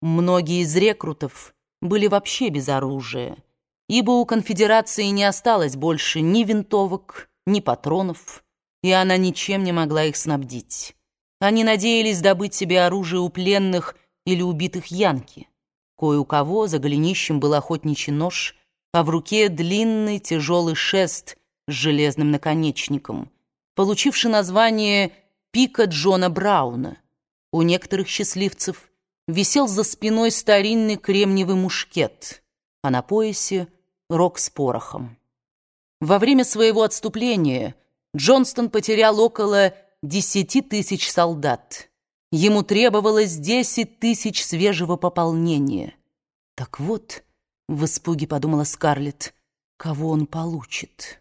Многие из рекрутов были вообще без оружия, ибо у конфедерации не осталось больше ни винтовок, ни патронов, и она ничем не могла их снабдить. Они надеялись добыть себе оружие у пленных или убитых янки. Кое у кого за голенищем был охотничий нож, а в руке длинный тяжелый шест с железным наконечником, получивший название «Пика Джона Брауна». У некоторых счастливцев висел за спиной старинный кремниевый мушкет, а на поясе — рог с порохом. Во время своего отступления Джонстон потерял около десяти тысяч солдат. Ему требовалось десять тысяч свежего пополнения. Так вот, в испуге подумала Скарлетт, кого он получит.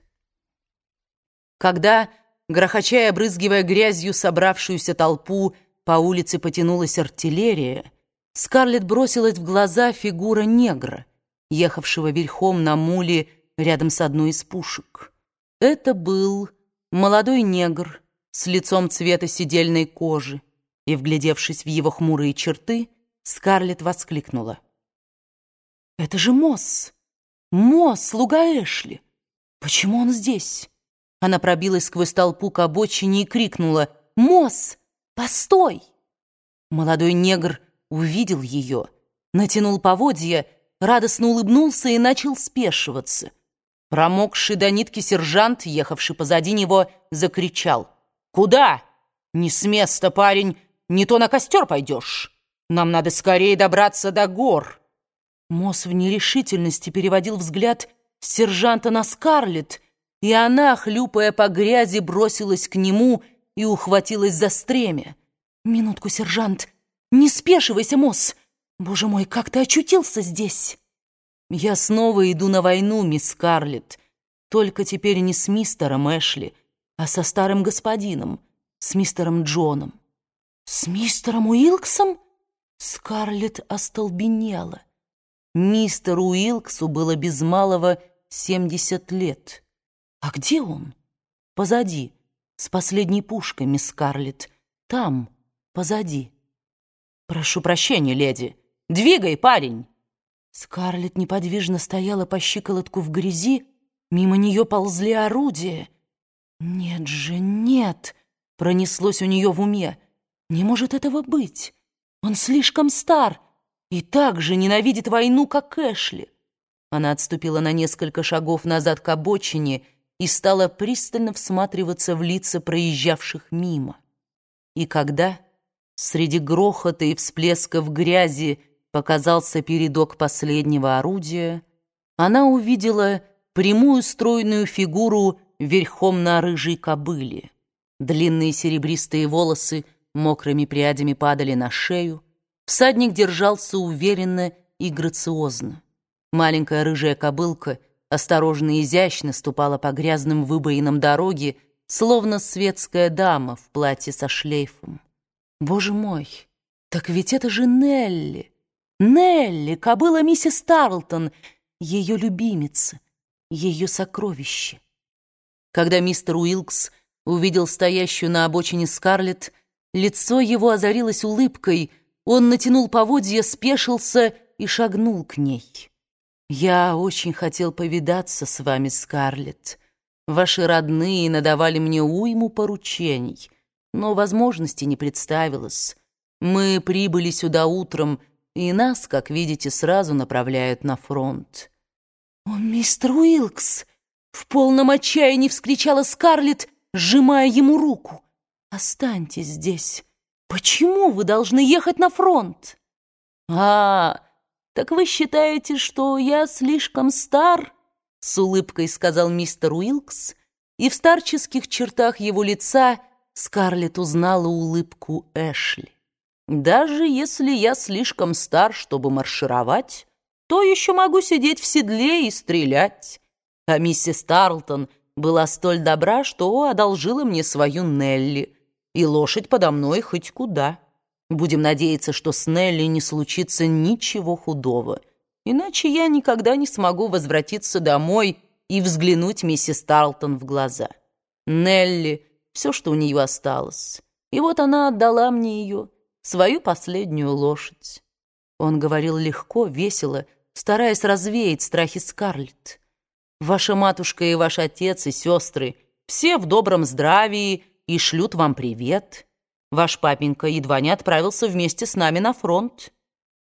Когда, грохоча и обрызгивая грязью собравшуюся толпу, по улице потянулась артиллерия, Скарлетт бросилась в глаза фигура негра, ехавшего верхом на муле рядом с одной из пушек. Это был молодой негр с лицом цвета сидельной кожи, и, вглядевшись в его хмурые черты, Скарлетт воскликнула. «Это же Мосс! Мосс, слуга Эшли! Почему он здесь?» Она пробилась сквозь толпу к обочине и крикнула «Мосс, постой!» Молодой негр увидел ее, натянул поводья, радостно улыбнулся и начал спешиваться. Промокший до нитки сержант, ехавший позади него, закричал. «Куда? Не с места, парень, не то на костер пойдешь. Нам надо скорее добраться до гор». Мосс в нерешительности переводил взгляд с сержанта на Скарлетт, и она, хлюпая по грязи, бросилась к нему и ухватилась за стремя. «Минутку, сержант!» «Не спешивайся, Мосс! Боже мой, как ты очутился здесь?» «Я снова иду на войну, мисс Карлетт, только теперь не с мистером Эшли, а со старым господином, с мистером Джоном». «С мистером Уилксом?» Скарлетт остолбенела. Мистеру Уилксу было без малого семьдесят лет. «А где он?» «Позади, с последней пушкой, мисс Скарлетт. Там, позади». «Прошу прощения, леди. Двигай, парень!» Скарлетт неподвижно стояла по щиколотку в грязи, мимо нее ползли орудия. «Нет же, нет!» — пронеслось у нее в уме. «Не может этого быть! Он слишком стар и так же ненавидит войну, как Эшли!» Она отступила на несколько шагов назад к обочине и стала пристально всматриваться в лица проезжавших мимо. И когда... Среди грохота и всплесков грязи показался передок последнего орудия. Она увидела прямую стройную фигуру верхом на рыжей кобыле. Длинные серебристые волосы мокрыми прядями падали на шею. Всадник держался уверенно и грациозно. Маленькая рыжая кобылка осторожно и изящно ступала по грязным выбоинам дороги, словно светская дама в платье со шлейфом. Боже мой, так ведь это же Нелли. Нелли, кобыла миссис Тарлтон, ее любимица, ее сокровище. Когда мистер Уилкс увидел стоящую на обочине Скарлетт, лицо его озарилось улыбкой, он натянул поводья, спешился и шагнул к ней. «Я очень хотел повидаться с вами, Скарлетт. Ваши родные надавали мне уйму поручений» но возможности не представилось. Мы прибыли сюда утром, и нас, как видите, сразу направляют на фронт». «О, мистер Уилкс!» — в полном отчаянии вскричала Скарлетт, сжимая ему руку. «Останьтесь здесь. Почему вы должны ехать на фронт?» «А, так вы считаете, что я слишком стар?» — с улыбкой сказал мистер Уилкс, и в старческих чертах его лица — Скарлетт узнала улыбку Эшли. «Даже если я слишком стар, чтобы маршировать, то еще могу сидеть в седле и стрелять. А миссис Тарлтон была столь добра, что одолжила мне свою Нелли, и лошадь подо мной хоть куда. Будем надеяться, что с Нелли не случится ничего худого, иначе я никогда не смогу возвратиться домой и взглянуть миссис Тарлтон в глаза. Нелли — все, что у нее осталось. И вот она отдала мне ее, свою последнюю лошадь. Он говорил легко, весело, стараясь развеять страхи Скарлетт. «Ваша матушка и ваш отец и сестры все в добром здравии и шлют вам привет. Ваш папенька едва не отправился вместе с нами на фронт.